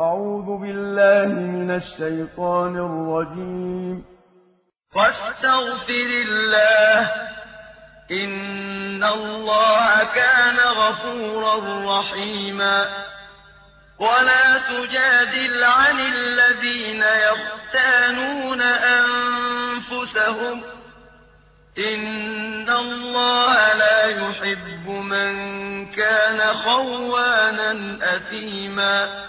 أعوذ بالله من الشيطان الرجيم. واستغفر الله. إن الله كان غفورا رحيما. ولا تجادل عن الذين يختانون أنفسهم. إن الله لا يحب من كان خوانا أثيما.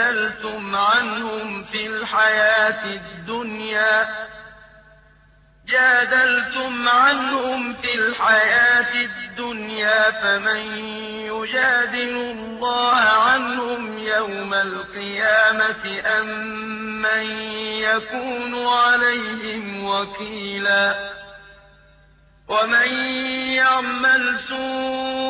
جادلتم عنهم في الحياة الدنيا جادلتم عنهم في الحياة الدنيا فمن يجادل الله عنهم يوم القيامة أم من يكون عليهم وكيلا ومن يعمل سوءا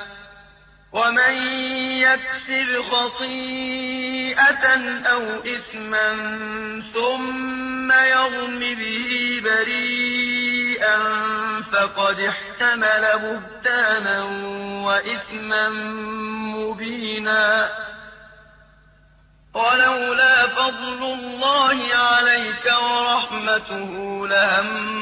ومن يكسر خطيئة أو إثما ثم يرم به بريئا فقد احتمل بهتانا وإثما مبينا. ولولا فضل الله عليك ورحمته لهم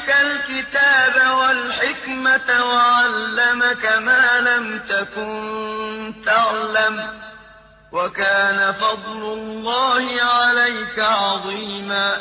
عليك الكتاب والحكمة وعلمك ما لم تكن تعلم وكان فضل الله عليك عظيما